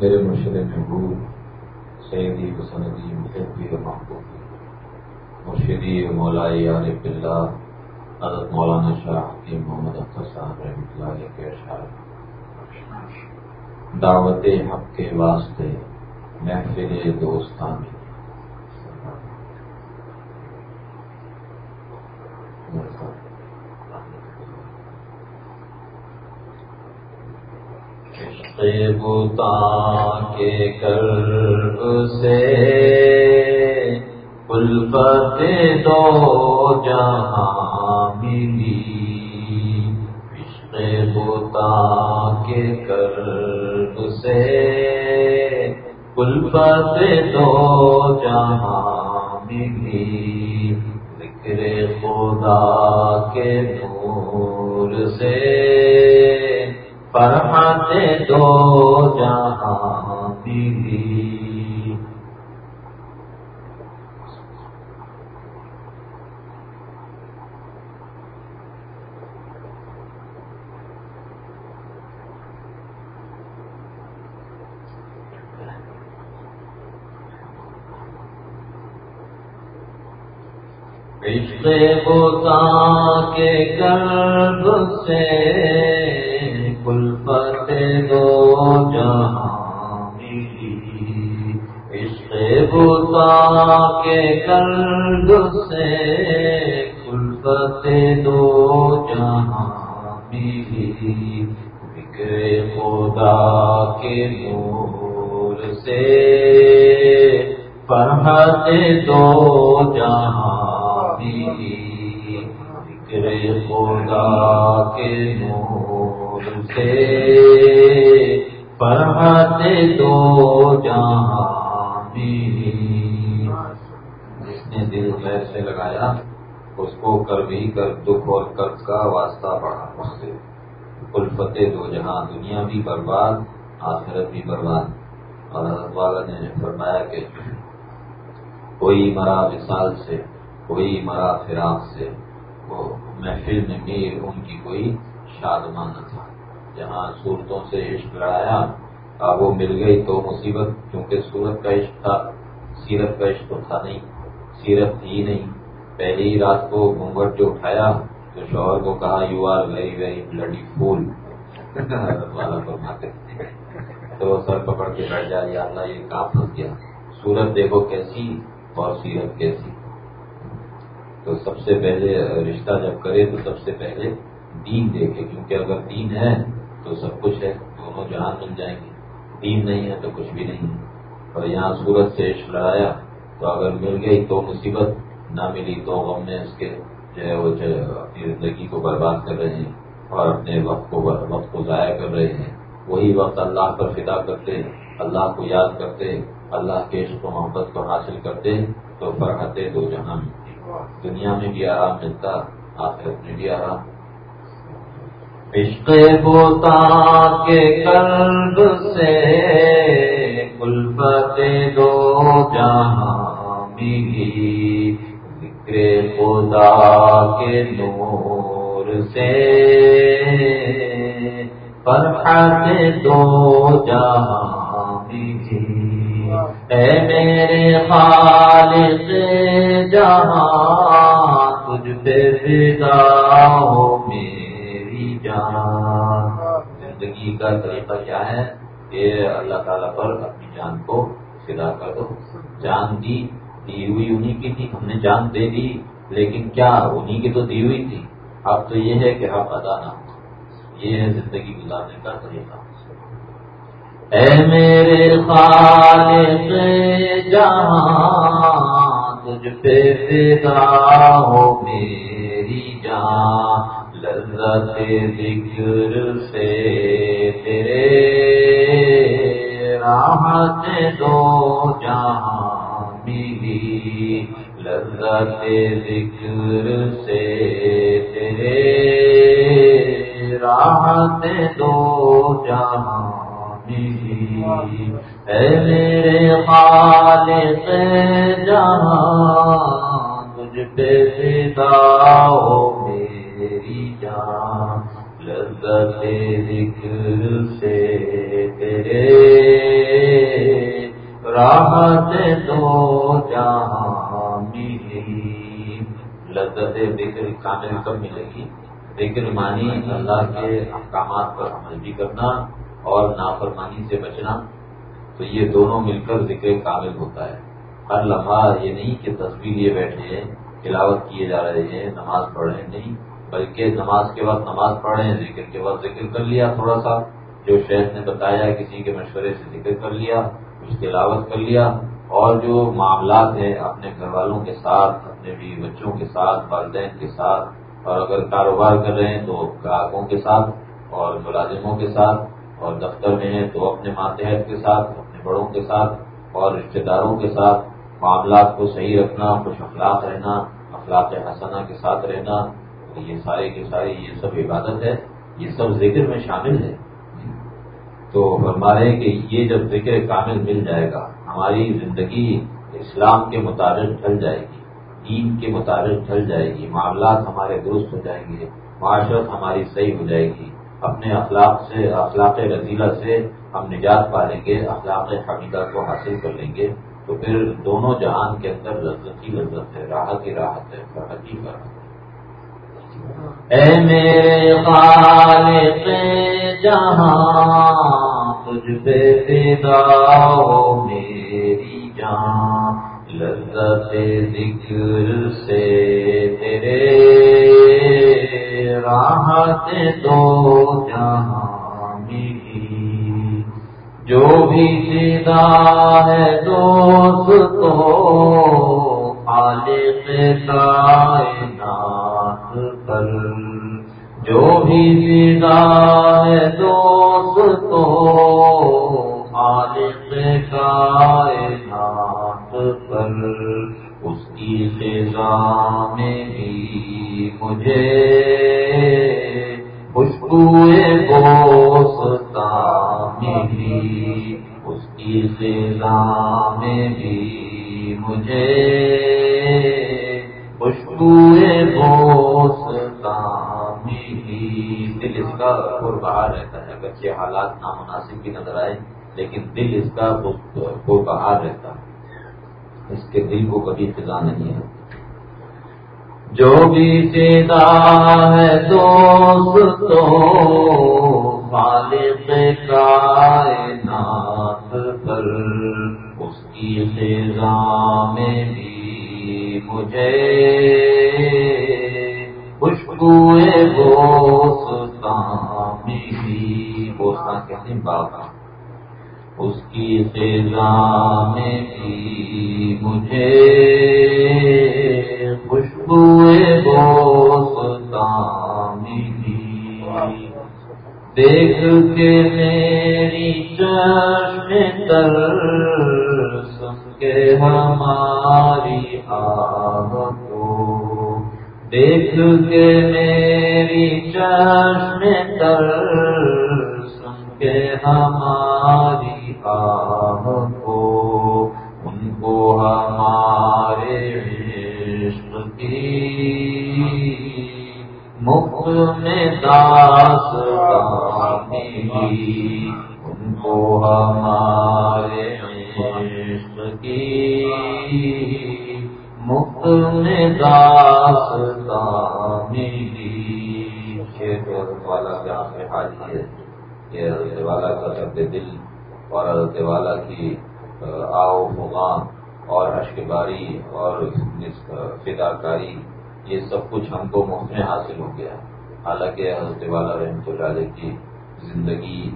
میرے مرشد محبوب سیدی وسندی محبی و محبوب، مرشدی مولائی عارف اللہ حضرت مولانا شاہ حکیم محمد اختر صاحب رحمۃ اللہ علیہ کے اشعار۔ دعوت حق کے واسطے محفل دوستانی بوتا کے کرب سے۔ الفت دو جہاں ملی۔ عشق بوتا کے کرب سے۔ الفت دو جہاں ملی۔ ذکر خدا کے نور سے۔ فرحت دو جہاں ملی عشق بوتا کے گرب سے دو جہاں ملی عشق بوتا کے گرب سے کلفت دو جہاں ملی فکر خدا کے نور سے فرحت دو جہاں ملی فکر خدا کے نور سے فرحت دو جہاں جس نے دل خیر سے لگایا، اس کو کر بھی کر دکھ اور قرض کا واسطہ پڑا اس سے الفت دو جہاں، دنیا بھی برباد، آخرت بھی برباد۔ اور حضرت والا نے فرمایا کہ کوئی مرا وصال سے، کوئی مرا فراق سے، وہ محفل میں میر، ان کی کوئی شادمان نہ تھا۔ جہاں صورتوں سے عشق لڑایا اب وہ مل گئی تو مصیبت کیونکہ صورت کا عشق تھا، سیرت کا عشق تھا نہیں، سیرت تھی نہیں۔ پہلی رات کو گھونگٹ جو اٹھایا، تو شوہر کو کہا you are very very bloody fool والا فرماتے تو سر پکڑ کے بیٹھ جائے یا اللہ، یہ کہاں پھنس گیا۔ سورت دیکھو کیسی اور سیرت کیسی۔ تو سب سے پہلے رشتہ جب کرے، تو سب سے پہلے دین دیکھے، کیونکہ اگر دین ہے تو سب کچھ ہے دونوں جہاں مل جائیں گے۔ دین نہیں ہے تو کچھ بھی نہیں ہے۔ اور یہاں سورت سے عشق لڑایا تو اگر مل گئی تو مصیبت، نہ ملی تو غم میں اس کے جو ہے وہ اپنی زندگی کو برباد کر رہے ہیں اور اپنے وقت کو وقت کو ضائع کر رہے ہیں۔ وہی وقت اللہ پر فدا کرتے اللہ کو یاد کرتے اللہ کے عشق و محبت کو حاصل کرتے تو فرحتیں دو جہاں ملتی۔ دنیا میں بھی آرام ملتا، آخرت میں بھی آرام۔ عشق بوتا کے قلب سے کلفت دو جہاں ملی، ذکر خدا کے نور سے۔ فرحت دو جہاں ملی۔ اے میرے خالق، جہاں تجھ پہ فدا ہو میری زندگی کا طریقہ کیا ہے کہ اللہ تعالیٰ پر اپنی جان کو فدا کر دو۔ جان دی دی ہوئی انہیں کی تھی، ہم نے جان دے دی، لیکن کیا انہیں کی تو دی ہوئی تھی؟ اب تو یہ ہے کہ حق ادا نہ ہو۔ یہ ہے زندگی گزارنے کا طریقہ۔ اے میرے خالق، جہاں تجھ پہ فدا ہو میری جان لذت ذکر سے تیرے راحت دو جہاں ملی لذت ذکر سے تیرے راحت دو جہاں ملی اے میرے خالق جہاں تجھ پہ فدا ہو لذت ذکر سے تیرے راحت دو جہاں ملی۔ لذت ذکر کامل کب ملے گی؟ ذکر مانی اللہ کے احکامات پر عمل بھی کرنا اور نافرمانی سے بچنا۔ تو یہ دونوں مل کر ذکر کامل ہوتا ہے۔ ہر لمحہ یہ نہیں کہ تصویر یہ بیٹھے ہیں، تلاوت کیے جا رہے ہیں، نماز پڑھ رہے ہیں، نہیں۔ بلکہ نماز کے بعد نماز پڑھ رہے ہیں ذکر کے بعد ذکر کر لیا تھوڑا سا، جو شیخ نے بتایا کسی کے مشورے سے ذکر کر لیا، اس تلاوت کر لیا، اور جو معاملات ہیں اپنے گھر والوں کے ساتھ، اپنے بیوی بچوں کے ساتھ، والدین کے ساتھ، اور اگر کاروبار کر رہے ہیں تو گراہکوں کے ساتھ، اور ملازموں کے ساتھ، اور دفتر میں ہیں تو اپنے ماتحت کے ساتھ، اپنے بڑوں کے ساتھ، اور رشتے داروں کے ساتھ، معاملات کو صحیح رکھنا، خوش اخلاق رہنا، اخلاق حسنہ کے ساتھ رہنا یہ سارے کے سارے یہ سب عبادت ہے، یہ سب ذکر میں شامل ہے۔ تو فرما رہے کہ یہ جب ذکر کامل مل جائے گا، ہماری زندگی اسلام کے مطابق ڈھل جائے گی، دین کے مطابق ڈھل جائے گی، معاملات ہمارے درست ہو جائیں گے، معاشرت ہماری صحیح ہو جائے گی۔ اپنے اخلاق سے، اخلاق رضیلہ سے ہم نجات پا لیں گے، اخلاق حمیدہ کو حاصل کر لیں گے۔ تو پھر دونوں جہان کے اندر لذت ہی لذت ہے، راحت ہی راحت ہے، فرحت ہی فرحت ہے۔ اے میرے خالق جہاں تجھ پہ فدا ہو میری جان، لذت ذکر سے تیرے راحت دو جہاں میری جو بھی سیدھا ہے دوست تو خالق کائنات پر جو بھی سیدھا ہے دوست تو خالق کائنات پر اس کی سزا میں بھی مجھے خوشبو گوستا ملی۔ اس کی سزا میں بھی مجھے خوشبوئے خوشبو گوستا ملی دل اس کا پر بہار رہتا ہے، اگرچہ حالات نامناسب بھی نظر آئے، لیکن دل اس کا پر بہار رہتا ہے؟ اس کے دل کو کبھی فضا نہیں ہے۔ جو بھی سیدا ہے دوست تو خالق کائنات پر، اس کی سزا میں بھی مجھے خوشبو بوستا ملی بوستا کہتے ہیں باغ اس کی سزا میں بھی مجھے خوشبو بوستا ملی دیکھ کے میری چشم تر سن کے ہماری آگ دیکھ کے میری چشم تر، سن کے ہماری آہ کو، ان کو ہمارے عشق کی۔ مفت میں داس ملی ان کو ہمارے عشق کی۔ مفت میں داس والا دل اور حضرت والا کی آؤ فغاں اور اشک باری اور فدا کاری یہ سب کچھ ہم کو مفت میں حاصل ہو گیا۔ حالانکہ حضرت والا رحمۃ اللہ علیہ کی زندگی،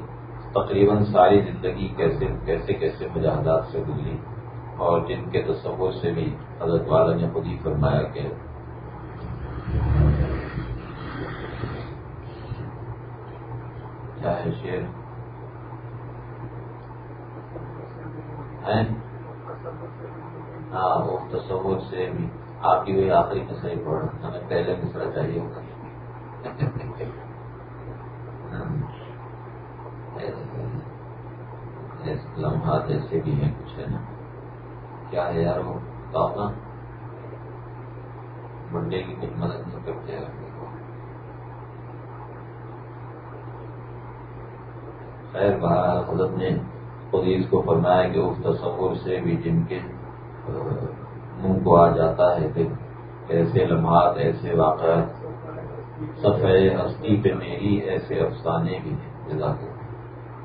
تقریباً ساری زندگی کیسے کیسے کیسے مجاہدات سے گزری۔ اور جن کے تصور سے بھی حضرت والا نے خود ہی فرمایا کہ ہے شیر ہاں وہ تصور سے بھی۔ آپ کی وہی آخری مسئلہ پڑھ ہمیں پہلے مسئلہ چاہیے ہوگا لمحات ایسے بھی ہیں، کچھ ہے نا۔ کیا ہے یار وہ؟ بتاؤ نا بنڈے کی کچھ مدد نہیں کرتے خیر بہار حضرت نے خود کو فرمایا کہ اس تصور سے بھی جن کے منہ کو آ جاتا ہے دل ایسے لمحات، ایسے واقعات صفحہ ہستی پہ میری ایسے افسانے بھی ہیں۔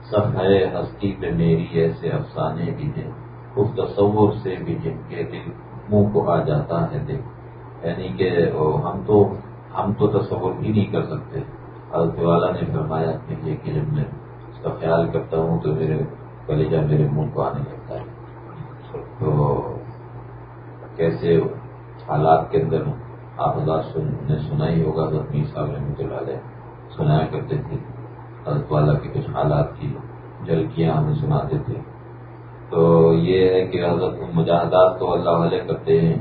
صفحہ ہستی پہ میری ایسے افسانے بھی ہیں۔ اس تصور سے بھی جن کے دل منہ کو آ جاتا ہے دل یعنی کہ ہم تو ہم تو تصور بھی نہیں کر سکتے۔ حضرت والا نے فرمایا اپنے لیے کہ جب میں اس کا خیال کرتا ہوں تو میرے کلیجہ میرے منہ کو آنے لگتا ہے، تو کیسے حالات کے اندر آپ حضرات نے سنا ہی ہوگا زخمی صاحب رحمۃ اللہ علیہ سنایا کرتے تھے، حضرت والا کے کچھ حالات کی جلکیاں ہمیں سناتے تھے۔ تو یہ ہے کہ حضرت مجاہدات تو اللہ والے کرتے ہیں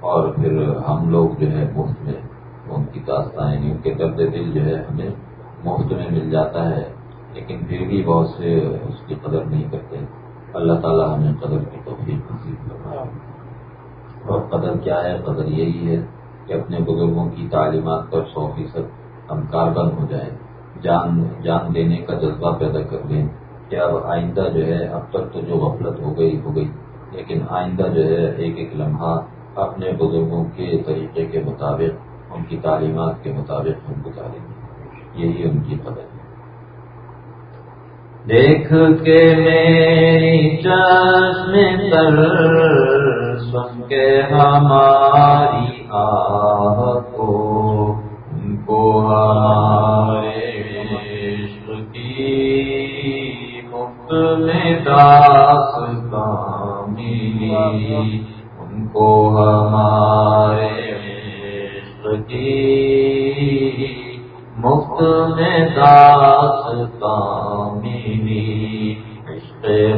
اور پھر ہم لوگ جو ہے مفت میں ان کی داستانیں، ان کے درد دل جو ہے ہمیں مفت میں مل جاتا ہے۔ لیکن پھر بھی بہت سے اس کی قدر نہیں کرتے۔ اللہ تعالیٰ ہمیں قدر کی توفیق نصیب کرتا اور قدر کیا ہے؟ قدر یہی ہے کہ اپنے بزرگوں کی تعلیمات پر سو فیصد ہم کاربند ہو جائیں۔ جان جان دینے کا جذبہ پیدا کر لیں کہ اب آئندہ جو ہے، اب تک تو جو غفلت ہو گئی ہو گئی۔ لیکن آئندہ جو ہے، ایک ایک لمحہ اپنے بزرگوں کے طریقے کے مطابق، ان کی تعلیمات کے مطابق ہم گزاریں گے۔ یہی ان کی قدر دیکھ کے میری چشم تر سن کے ہماری آہ کو، ان کو ہمارے عشق کی مفت میں داس ملی ان کو ہمارے عشق کی مفت میں داس ملی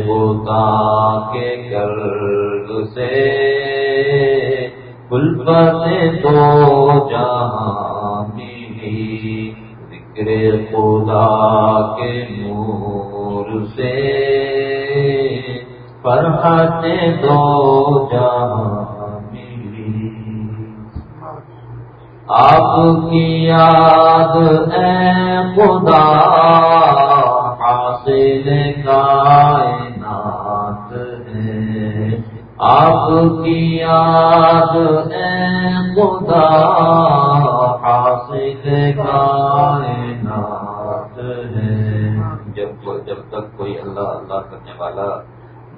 عشق بوتا کے گرد سے گلبت تو جہاں ملی۔ ذکر خدا کے نور سے فرحت دو جہاں ملی۔ آپ کی یاد اے خدا، حاصل کائنات ہے آپ کی یاد اے خدا حاصل کائنات ہے۔ جب جب تک کوئی اللہ اللہ کرنے والا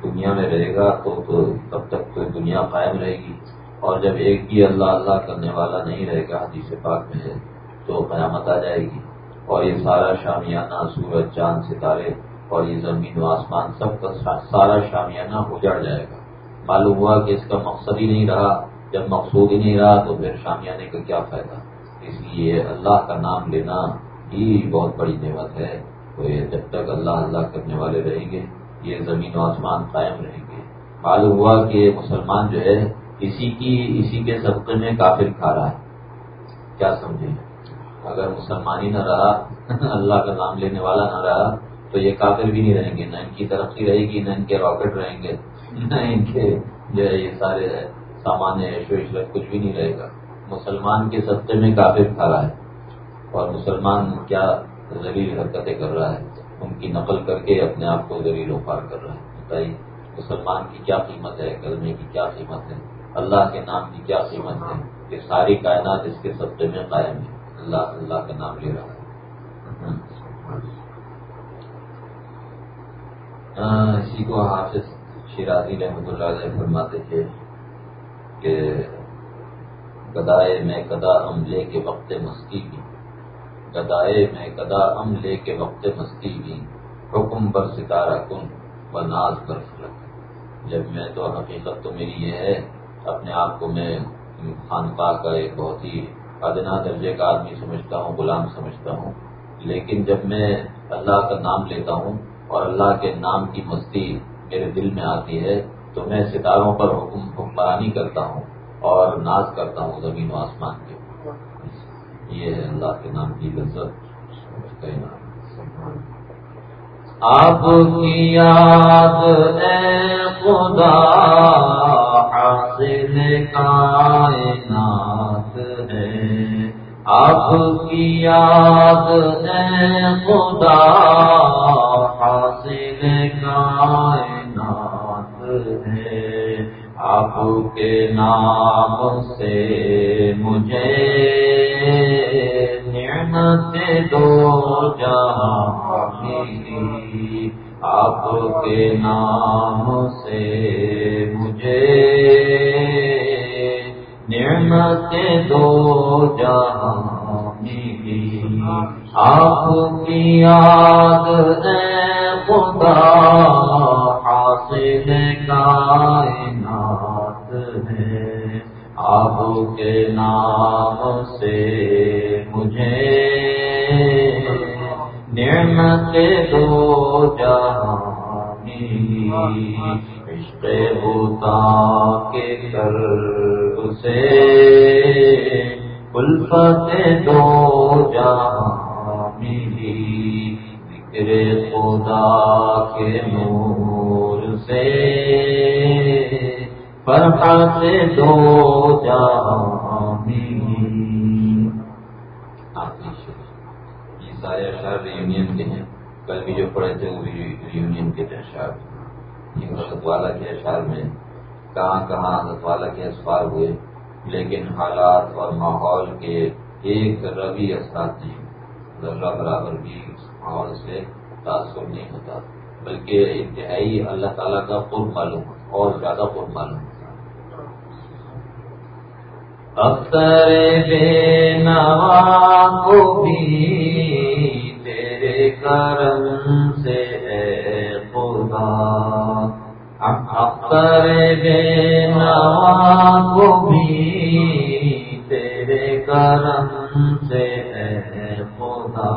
دنیا میں رہے گا تو تب تک تو دنیا قائم رہے گی۔ اور جب ایک بھی اللہ اللہ کرنے والا نہیں رہے گا حدیث پاک میں ہے تو قیامت آ جائے گی۔ اور یہ سارا شامیانہ سورج، چاند، ستارے اور یہ زمین و آسمان، سب کا سارا شامیانہ اجڑ جائے گا۔ معلوم ہوا کہ اس کا مقصد ہی نہیں رہا، جب مقصود ہی نہیں رہا تو پھر شامیانے کا کیا فائدہ؟ اس لیے اللہ کا نام لینا ہی بہت بڑی نعمت ہے۔ تو یہ جب تک اللہ اللہ کرنے والے رہیں گے، یہ زمین و آسمان قائم رہیں گے۔ معلوم ہوا کہ مسلمان جو ہے، اسی کی، اسی کے صدقے میں کافر کھا رہا ہے۔ کیا سمجھے اگر مسلمانی نہ رہا، اللہ کا نام لینے والا نہ رہا، تو یہ کافر بھی نہیں رہیں گے۔ نہ ان کی ترقی رہے گی، نہ ان کے راکٹ رہیں گے۔ نہ ان کے جو ہے یہ سارے سامان عشو عشرت کچھ بھی نہیں رہے گا۔ مسلمان کے سستے میں کافر کھا رہا ہے۔ اور مسلمان کیا ذریع حرکتیں کر رہا ہے؟ ان کی نقل کر کے اپنے آپ کو ذریع وفار کر رہا ہے۔ بتائیے، مسلمان کی کیا قیمت ہے؟ کلمے کی کیا قیمت ہے؟ اللہ کے نام کی کیا قیمت ہے؟ کہ ساری کائنات اس کے سطح میں قائم ہے۔ اللہ اللہ کا نام لے رہا ہے۔ ہاں۔ ہاں، اسی کو حافظ شیرازی رحمۃ اللہ علیہ فرماتے تھے کہ گدائے میں کدا ام لے کے وقت مستی کی۔ گدائے میں کدا ام لے کے وقت مستی کی۔ حکم پر ستارہ کن و ناز پر فلک۔ جب میں تو حقیقت تو میری یہ ہے، اپنے آپ کو میں خانقاہ کا ایک بہت ہی ادنا درجے کا آدمی سمجھتا ہوں، غلام سمجھتا ہوں۔ لیکن جب میں اللہ کا نام لیتا ہوں اور اللہ کے نام کی مستی میرے دل میں آتی ہے، تو میں ستاروں پر حکم حکمرانی کرتا ہوں اور ناز کرتا ہوں زمین و آسمان کے۔ یہ ہے اللہ کے نام کی لذت۔ نام آپ کی یاد اے خدا حاصل کائنات ہے۔ آپ کی یاد اے خدا آپ کے نام سے مجھے نعمت دو جہاں آپ کے نام سے مجھے نعمت دو جہاں ملی۔ آپ کی یاد ہے خدا حاصل کائنات ہے آپ کے نام سے مجھے نعمت دو جہاں عشق بوتا کے کر سے۔ الفت دو جہاں ذکر خدا کے نور سے۔ فرحت دو یہ سارے اشعار یونین کے ہیں کل بھی جو پڑھے تھے وہ بھی یونین کے تھے اشعار یہ حضرت والا کے اشعار میں کہاں کہاں حضرت والا کے اسفار ہوئے لیکن حالات اور ماحول کے ایک ربی اثرات نہیں ذرہ برابر بھی ماحول سے تاثر نہیں ہوتا بلکہ انتہائی اللہ تعالیٰ کا قرب معلوم ہوتا اور زیادہ قرب معلوم ہوتا اختر بے نوا کو بھی تیرے کرم سے اے خدا اختر بے نوا کو بھی تیرے کرم سے اے خدا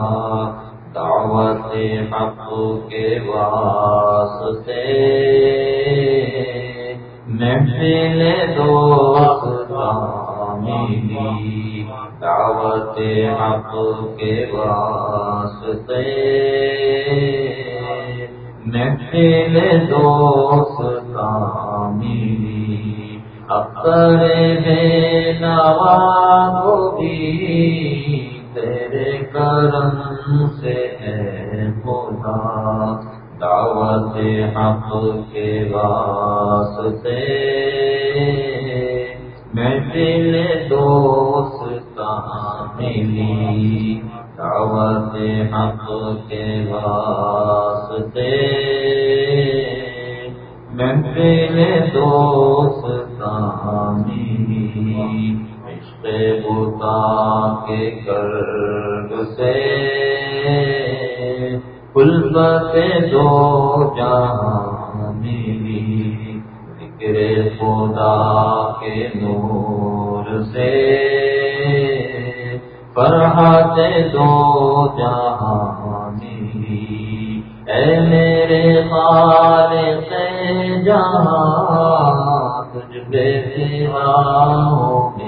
دعوت حق کے واسطے محفل دوست ملی دعوت حق کے واسطے محفل دوست ملی اکثر ہے نوا کو بھی تیرے کرم سے دعوت حق کے واسطے۔ میں دل دوست ملی دعوت حق کے واسطے۔ میں دل دوست ملی عشق بتا کے گرد سے۔ کلبت دو جہاں ملی ذکر خدا کے نور سے۔ فرحت دو جہاں ملی اے میرے خالق، جہاں تجھ بے سوا ہو میری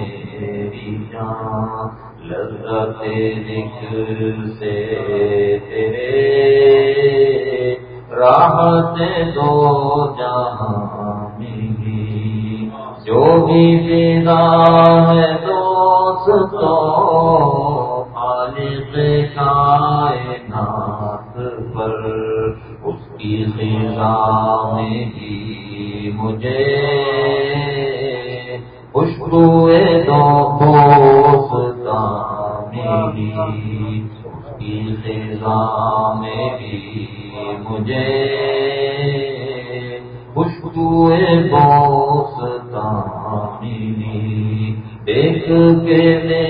ذکر سے تیرے راحت دو جہاں ملی جو بھی فضا ہے دوست تو خالق کائنات پر اس کی فضا میں ہی مجھے خوشبو دو فضا میں بھی مجھے خوشبوئے دوست دیکھ کے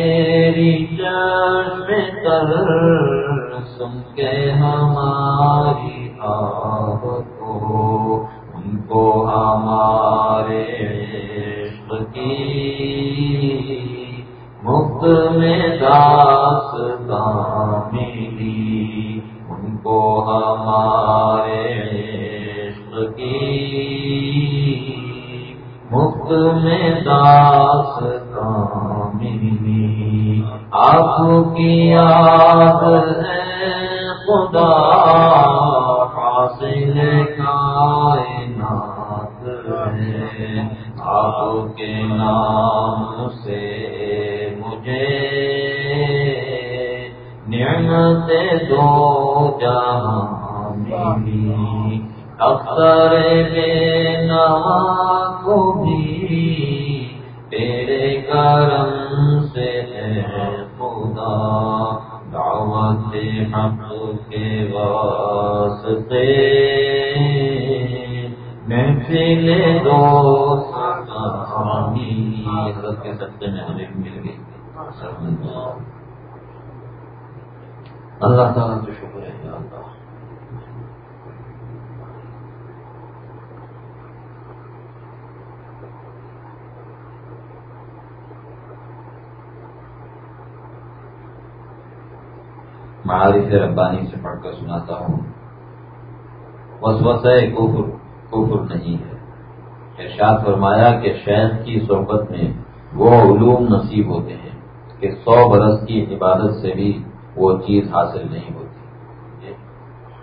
آپ کی یاد ہے، خدا حاصل کائنات ہے۔ آپ کے نام سے مجھے نعمت دو جہاں ملی اختر نوا کو بھی تیرے کرم دعوت حق کے واسطے محفل دو حضرت کے سطح میں ہمیں مل گئی اللہ تعالیٰ تو شکر ہے اللہ معارف ربانی سے پڑھ کر سناتا ہوں۔ وسوسہ کفر کفر نہیں ہے۔ ارشاد فرمایا کہ شیخ کی صحبت میں وہ علوم نصیب ہوتے ہیں کہ سو برس کی عبادت سے بھی وہ چیز حاصل نہیں ہوتی۔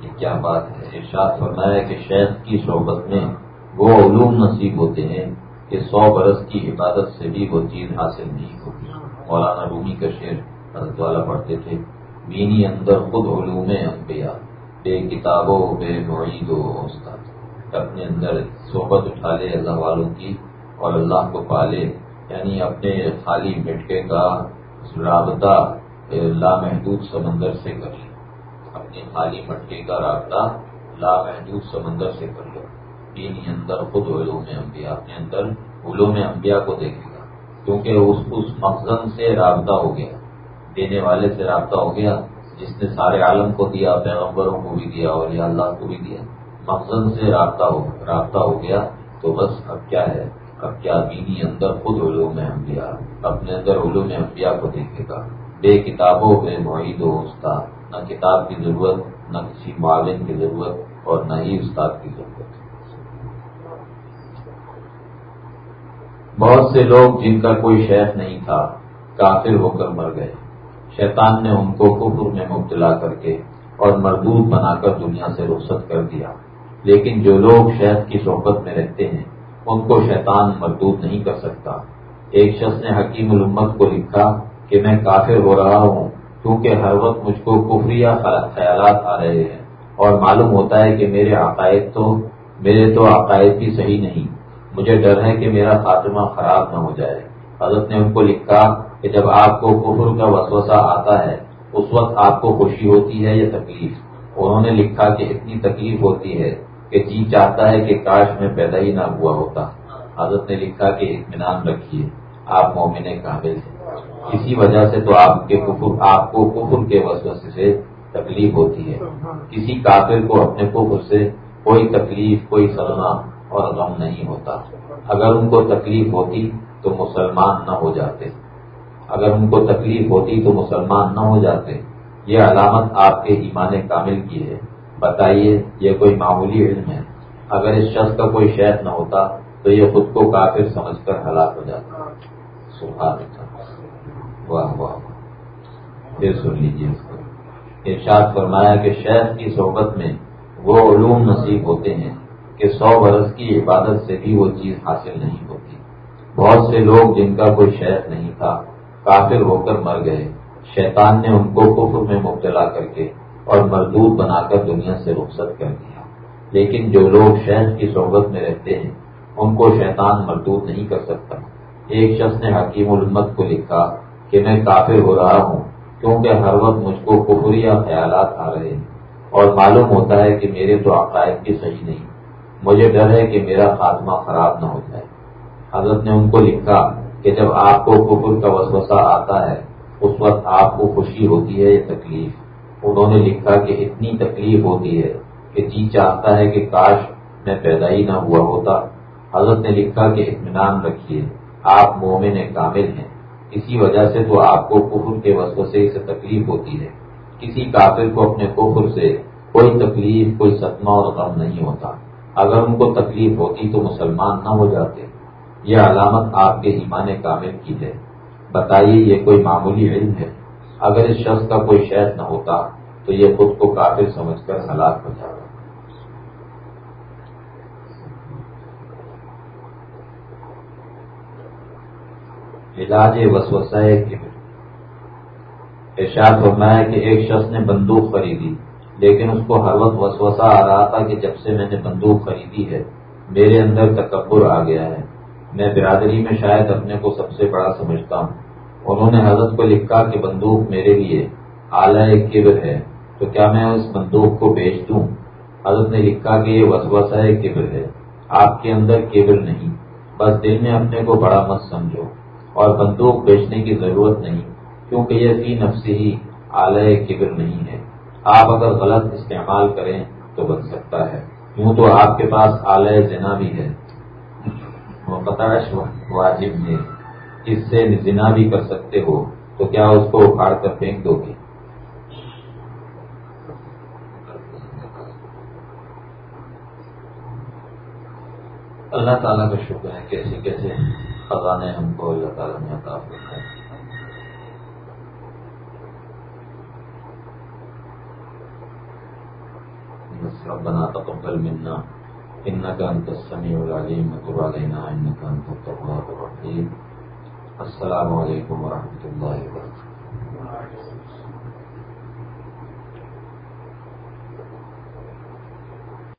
یہ کیا بات ہے؟ ارشاد فرمایا کہ شیخ کی صحبت میں وہ علوم نصیب ہوتے ہیں کہ سو برس کی عبادت سے بھی وہ چیز حاصل نہیں ہوتی۔ مولانا رومی کا شعر حضرت والا پڑھتے تھے۔ بینی اندر خود علوم انبیاء، بے کتابوں، بے معید و استاد۔ اپنے اندر صحبت اٹھا لے اللہ والوں کی اور اللہ کو پالے۔ یعنی اپنے خالی مٹکے کا رابطہ لامحدود سمندر سے کر لے اپنے خالی مٹکے کا رابطہ لامحدود سمندر سے کر لو۔ دین اندر خود علوم انبیاء، اپنے اندر علوم انبیاء کو دیکھے گا۔ کیونکہ اس اس مقصد سے رابطہ ہو گیا۔ دینے والے سے رابطہ ہو گیا، جس نے سارے عالم کو دیا، پیغمبروں کو بھی دیا اور یہ اللہ کو بھی دیا۔ مقصد سے رابطہ ہو رابطہ ہو گیا تو بس اب کیا ہے؟ اب کیا دینی اندر خود علوم انبیاء، اپنے اندر علوم انبیاء کو دیکھے گا۔ بے کتابوں، بے معید و استاد۔ نہ کتاب کی ضرورت، نہ کسی معاون کی ضرورت اور نہ ہی استاد کی ضرورت۔ بہت سے لوگ جن کا کوئی شیخ نہیں تھا، کافر ہو کر مر گئے۔ شیطان نے ان کو کفر میں مبتلا کر کے اور مردود بنا کر دنیا سے رخصت کر دیا۔ لیکن جو لوگ شہد کی صحبت میں رہتے ہیں، ان کو شیطان مردود نہیں کر سکتا۔ ایک شخص نے حکیم الامت کو لکھا کہ میں کافر ہو رہا ہوں، کیونکہ ہر وقت مجھ کو کفری خیالات آ رہے ہیں۔ اور معلوم ہوتا ہے کہ میرے عقائد تو، میرے تو عقائد بھی صحیح نہیں۔ مجھے ڈر ہے کہ میرا خاتمہ خراب نہ ہو جائے۔ حضرت نے ان کو لکھا کہ جب آپ کو کفر کا وسوسہ آتا ہے، اس وقت آپ کو خوشی ہوتی ہے یا تکلیف؟ انہوں نے لکھا کہ اتنی تکلیف ہوتی ہے کہ جی چاہتا ہے کہ کاش میں پیدا ہی نہ ہوا ہوتا۔ حضرت نے لکھا کہ اطمینان رکھیے، آپ مومن قابل ہیں۔ اسی وجہ سے تو آپ کے کفر، آپ کو کفر کے وسوسے سے تکلیف ہوتی ہے۔ کسی کافر کو اپنے کفر سے کوئی تکلیف، کوئی صدمہ اور غم نہیں ہوتا۔ اگر ان کو تکلیف ہوتی تو مسلمان نہ ہو جاتے۔ اگر ان کو تکلیف ہوتی تو مسلمان نہ ہو جاتے۔ یہ علامت آپ کے ایمان کامل کی ہے۔ بتائیے، یہ کوئی معمولی علم ہے؟ اگر اس شخص کا کوئی شہد نہ ہوتا تو یہ خود کو کافر سمجھ کر ہلاک ہو جاتا۔ واہ واہ پھر سن لیجیے اس کو۔ ارشاد فرمایا کہ شہد کی صحبت میں وہ علوم نصیب ہوتے ہیں کہ سو برس کی عبادت سے بھی وہ چیز حاصل نہیں ہوتی۔ بہت سے لوگ جن کا کوئی شہد نہیں تھا کافر ہو کر مر گئے۔ شیطان نے ان کو کفر میں مبتلا کر کے اور مردود بنا کر دنیا سے رخصت کر دیا۔ لیکن جو لوگ شہد کی صحبت میں رہتے ہیں، ان کو شیطان مردود نہیں کر سکتا۔ ایک شخص نے حکیم الامت کو لکھا کہ میں کافر ہو رہا ہوں کیونکہ ہر وقت مجھ کو کفری خیالات آ رہے ہیں اور معلوم ہوتا ہے کہ میرے تو عقائد بھی صحیح نہیں۔ مجھے ڈر ہے کہ میرا خاتمہ خراب نہ ہو جائے۔ حضرت نے ان کو لکھا کہ جب آپ کو کفر کا وسوسہ آتا ہے، اس وقت آپ کو خوشی ہوتی ہے یا تکلیف؟ انہوں نے لکھا کہ اتنی تکلیف ہوتی ہے کہ جی چاہتا ہے کہ کاش میں پیدا ہی نہ ہوا ہوتا۔ حضرت نے لکھا کہ اطمینان رکھیے، آپ مومن کامل ہیں۔ اسی وجہ سے تو آپ کو کفر کے وسوسے سے تکلیف ہوتی ہے۔ کسی کافر کو اپنے کفر سے کوئی تکلیف، کوئی صدمہ اور غم نہیں ہوتا۔ اگر ان کو تکلیف ہوتی تو مسلمان نہ ہو جاتے۔ یہ علامت آپ کے ایمان کامل کی ہے۔ بتائیے، یہ کوئی معمولی علم ہے؟ اگر اس شخص کا کوئی شہد نہ ہوتا، تو یہ خود کو کافر سمجھ کر ہلاک ہو جاتا۔ علاج وسوسہ ارشاد فرمایا کہ ایک شخص نے بندوق خریدی، لیکن اس کو ہر وقت وسوسہ آ رہا تھا کہ جب سے میں نے بندوق خریدی ہے، میرے اندر تکبر آ گیا ہے۔ میں برادری میں شاید اپنے کو سب سے بڑا سمجھتا ہوں۔ انہوں نے حضرت کو لکھا کہ بندوق میرے لیے اعلی کبر ہے، تو کیا میں اس بندوق کو بیچ دوں؟ حضرت نے لکھا کہ یہ وسوسہ کبر ہے، آپ کے اندر کیبل نہیں، بس دل میں اپنے کو بڑا مت سمجھو۔ اور بندوق بیچنے کی ضرورت نہیں، کیونکہ یہ فی نفسی ہی اعلی کبر نہیں ہے۔ آپ اگر غلط استعمال کریں تو بن سکتا ہے۔ یوں تو آپ کے پاس اعلی زنا بھی ہے۔ وہ واجب نے اس سے زنا بھی کر سکتے ہو، تو کیا اس کو اکھاڑ کر پھینک دو گے؟ اللہ تعالیٰ کا شکر ہے کیسے کیسے خزانے ہم کو اللہ تعالیٰ نے عطا کرتا ہے ربنا تقبل منا۔ انك انت السميع العليم وتب علينا التواب الرحيم. السلام علیکم ورحمۃ اللہ